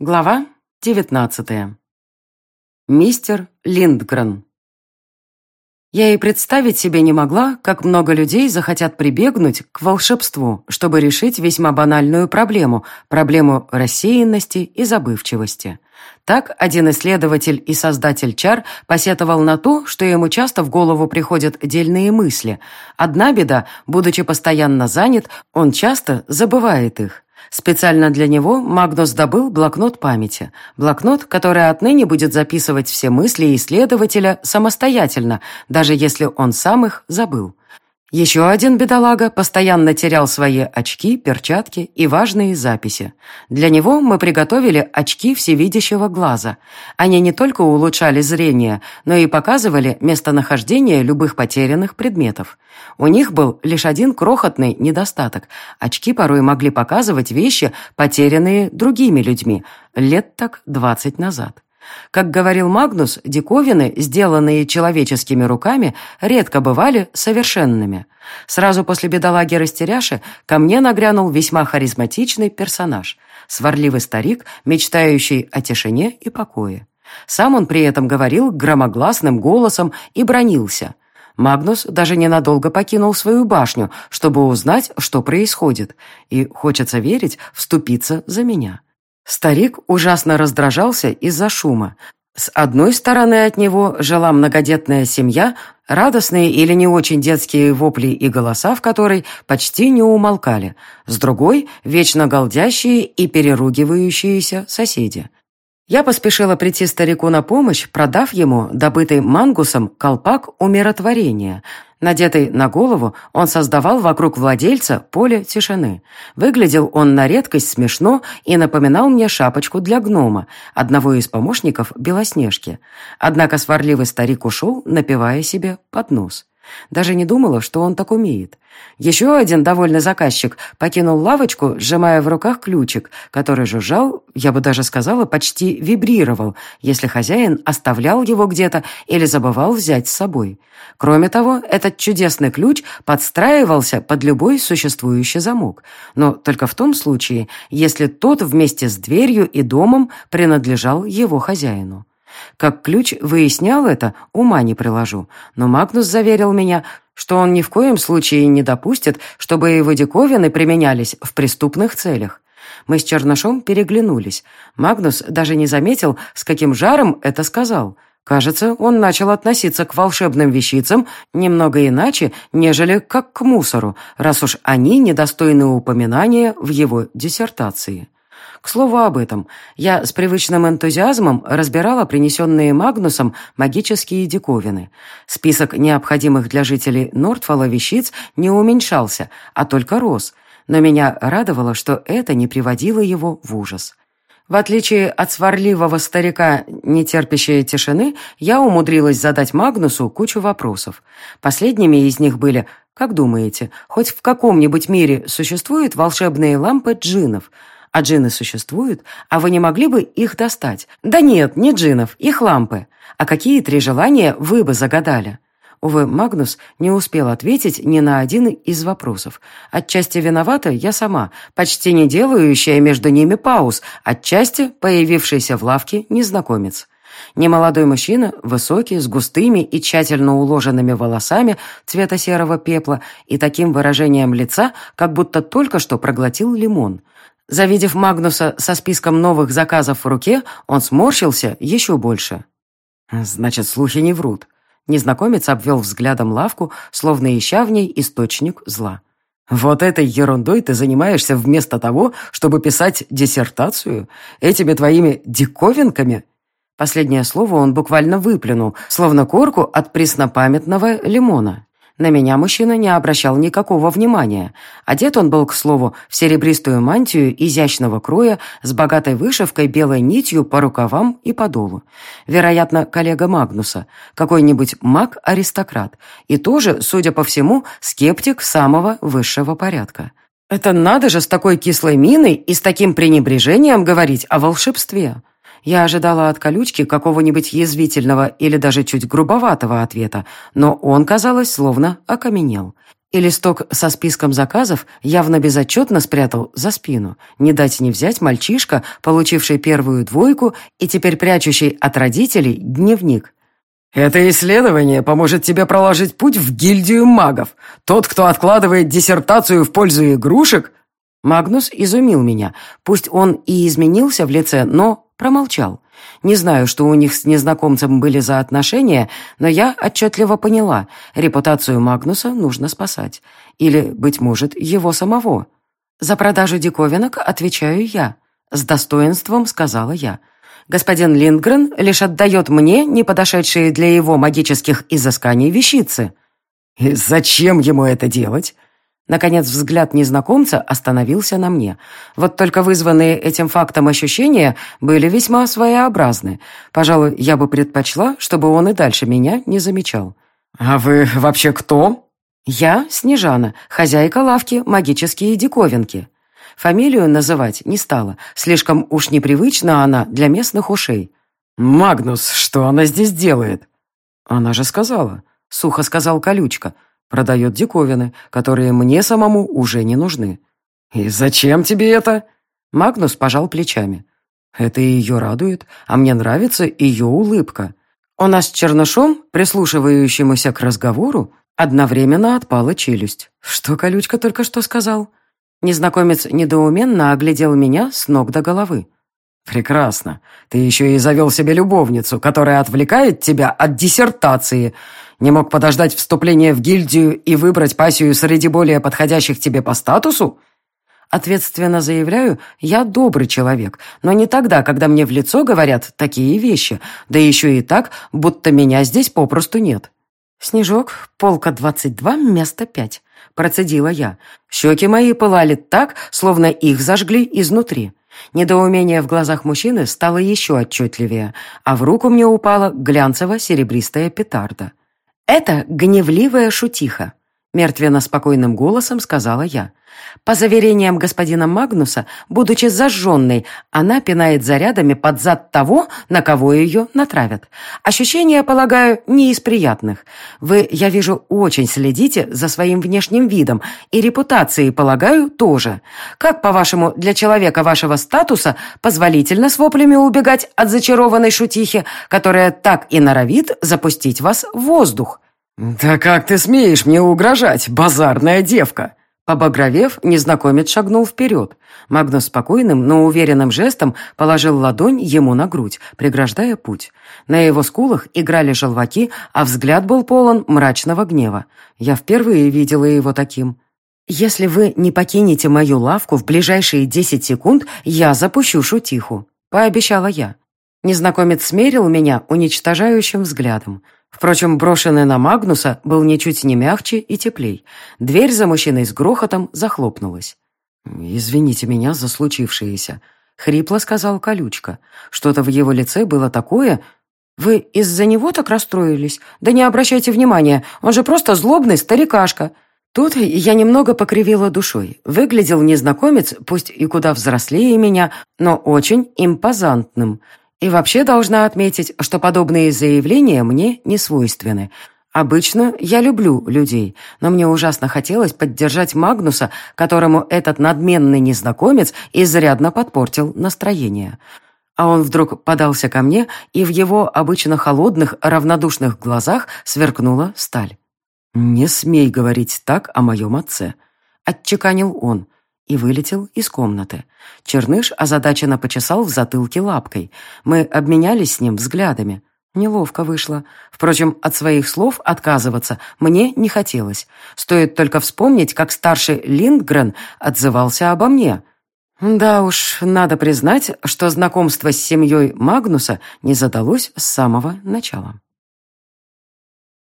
Глава 19. Мистер Линдгрен. Я и представить себе не могла, как много людей захотят прибегнуть к волшебству, чтобы решить весьма банальную проблему, проблему рассеянности и забывчивости. Так один исследователь и создатель чар посетовал на то, что ему часто в голову приходят дельные мысли. Одна беда, будучи постоянно занят, он часто забывает их. Специально для него Магнус добыл блокнот памяти. Блокнот, который отныне будет записывать все мысли исследователя самостоятельно, даже если он сам их забыл. Еще один бедолага постоянно терял свои очки, перчатки и важные записи. Для него мы приготовили очки всевидящего глаза. Они не только улучшали зрение, но и показывали местонахождение любых потерянных предметов. У них был лишь один крохотный недостаток. Очки порой могли показывать вещи, потерянные другими людьми, лет так двадцать назад. Как говорил Магнус, диковины, сделанные человеческими руками, редко бывали совершенными. Сразу после бедолаги Растеряши ко мне нагрянул весьма харизматичный персонаж. Сварливый старик, мечтающий о тишине и покое. Сам он при этом говорил громогласным голосом и бронился. Магнус даже ненадолго покинул свою башню, чтобы узнать, что происходит, и, хочется верить, вступиться за меня. Старик ужасно раздражался из-за шума. С одной стороны от него жила многодетная семья, радостные или не очень детские вопли и голоса в которой почти не умолкали. С другой – вечно голдящие и переругивающиеся соседи. Я поспешила прийти старику на помощь, продав ему, добытый мангусом, колпак умиротворения. Надетый на голову, он создавал вокруг владельца поле тишины. Выглядел он на редкость смешно и напоминал мне шапочку для гнома, одного из помощников Белоснежки. Однако сварливый старик ушел, напивая себе под нос. Даже не думала, что он так умеет. Еще один довольный заказчик покинул лавочку, сжимая в руках ключик, который жужжал, я бы даже сказала, почти вибрировал, если хозяин оставлял его где-то или забывал взять с собой. Кроме того, этот чудесный ключ подстраивался под любой существующий замок, но только в том случае, если тот вместе с дверью и домом принадлежал его хозяину. Как ключ выяснял это, ума не приложу, но Магнус заверил меня, что он ни в коем случае не допустит, чтобы его диковины применялись в преступных целях. Мы с Чернышом переглянулись. Магнус даже не заметил, с каким жаром это сказал. Кажется, он начал относиться к волшебным вещицам немного иначе, нежели как к мусору, раз уж они недостойны упоминания в его диссертации. К слову об этом, я с привычным энтузиазмом разбирала принесенные Магнусом магические диковины. Список необходимых для жителей Нортфола вещиц не уменьшался, а только рос, но меня радовало, что это не приводило его в ужас. В отличие от сварливого старика, не терпящей тишины, я умудрилась задать Магнусу кучу вопросов. Последними из них были «Как думаете, хоть в каком-нибудь мире существуют волшебные лампы джинов?» А джины существуют, а вы не могли бы их достать? Да нет, не джинов, их лампы. А какие три желания вы бы загадали? Увы, Магнус не успел ответить ни на один из вопросов. Отчасти виновата я сама, почти не делающая между ними пауз, отчасти появившийся в лавке незнакомец. Немолодой мужчина, высокий, с густыми и тщательно уложенными волосами цвета серого пепла и таким выражением лица, как будто только что проглотил лимон – Завидев Магнуса со списком новых заказов в руке, он сморщился еще больше. «Значит, слухи не врут». Незнакомец обвел взглядом лавку, словно ища в ней источник зла. «Вот этой ерундой ты занимаешься вместо того, чтобы писать диссертацию? Этими твоими диковинками?» Последнее слово он буквально выплюнул, словно корку от преснопамятного лимона. На меня мужчина не обращал никакого внимания. Одет он был, к слову, в серебристую мантию изящного кроя с богатой вышивкой белой нитью по рукавам и по долу. Вероятно, коллега Магнуса, какой-нибудь маг-аристократ, и тоже, судя по всему, скептик самого высшего порядка. Это надо же с такой кислой миной и с таким пренебрежением говорить о волшебстве. Я ожидала от колючки какого-нибудь язвительного или даже чуть грубоватого ответа, но он, казалось, словно окаменел. и листок со списком заказов явно безотчетно спрятал за спину. Не дать не взять мальчишка, получивший первую двойку и теперь прячущий от родителей дневник. «Это исследование поможет тебе проложить путь в гильдию магов. Тот, кто откладывает диссертацию в пользу игрушек...» Магнус изумил меня. Пусть он и изменился в лице, но промолчал. Не знаю, что у них с незнакомцем были за отношения, но я отчетливо поняла, репутацию Магнуса нужно спасать. Или, быть может, его самого. За продажу диковинок отвечаю я. С достоинством сказала я. Господин Линдгрен лишь отдает мне не подошедшие для его магических изысканий вещицы. «И зачем ему это делать?» Наконец взгляд незнакомца остановился на мне. Вот только вызванные этим фактом ощущения были весьма своеобразны. Пожалуй, я бы предпочла, чтобы он и дальше меня не замечал. «А вы вообще кто?» «Я Снежана, хозяйка лавки «Магические диковинки». Фамилию называть не стала, слишком уж непривычна она для местных ушей. «Магнус, что она здесь делает?» «Она же сказала», — сухо сказал Колючка, — Продает диковины, которые мне самому уже не нужны. «И зачем тебе это?» Магнус пожал плечами. Это ее радует, а мне нравится ее улыбка. У нас с Чернышом, прислушивающемуся к разговору, одновременно отпала челюсть. Что колючка только что сказал? Незнакомец недоуменно оглядел меня с ног до головы. «Прекрасно. Ты еще и завел себе любовницу, которая отвлекает тебя от диссертации. Не мог подождать вступления в гильдию и выбрать пассию среди более подходящих тебе по статусу?» Ответственно заявляю, я добрый человек, но не тогда, когда мне в лицо говорят такие вещи, да еще и так, будто меня здесь попросту нет. «Снежок, полка 22, место 5», — процедила я. Щеки мои пылали так, словно их зажгли изнутри. Недоумение в глазах мужчины стало еще отчетливее, а в руку мне упала глянцево-серебристая петарда. «Это гневливая шутиха», — мертвенно-спокойным голосом сказала я. По заверениям господина Магнуса, будучи зажженной, она пинает зарядами под зад того, на кого ее натравят. Ощущения, полагаю, не из приятных. Вы, я вижу, очень следите за своим внешним видом, и репутацией, полагаю, тоже. Как, по-вашему, для человека вашего статуса позволительно с воплями убегать от зачарованной шутихи, которая так и норовит запустить вас в воздух? «Да как ты смеешь мне угрожать, базарная девка?» Побагровев, незнакомец шагнул вперед. Магнус спокойным, но уверенным жестом положил ладонь ему на грудь, преграждая путь. На его скулах играли желваки, а взгляд был полон мрачного гнева. Я впервые видела его таким. «Если вы не покинете мою лавку в ближайшие десять секунд, я запущу шутиху», — пообещала я. Незнакомец смерил меня уничтожающим взглядом. Впрочем, брошенный на Магнуса был ничуть не мягче и теплей. Дверь за мужчиной с грохотом захлопнулась. «Извините меня за случившееся», — хрипло сказал Колючка. Что-то в его лице было такое... «Вы из-за него так расстроились? Да не обращайте внимания, он же просто злобный старикашка». Тут я немного покривила душой. Выглядел незнакомец, пусть и куда взрослее меня, но очень импозантным — и вообще должна отметить, что подобные заявления мне не свойственны. Обычно я люблю людей, но мне ужасно хотелось поддержать Магнуса, которому этот надменный незнакомец изрядно подпортил настроение. А он вдруг подался ко мне, и в его обычно холодных, равнодушных глазах сверкнула сталь. «Не смей говорить так о моем отце», — отчеканил он и вылетел из комнаты. Черныш озадаченно почесал в затылке лапкой. Мы обменялись с ним взглядами. Неловко вышло. Впрочем, от своих слов отказываться мне не хотелось. Стоит только вспомнить, как старший Линдгрен отзывался обо мне. Да уж, надо признать, что знакомство с семьей Магнуса не задалось с самого начала.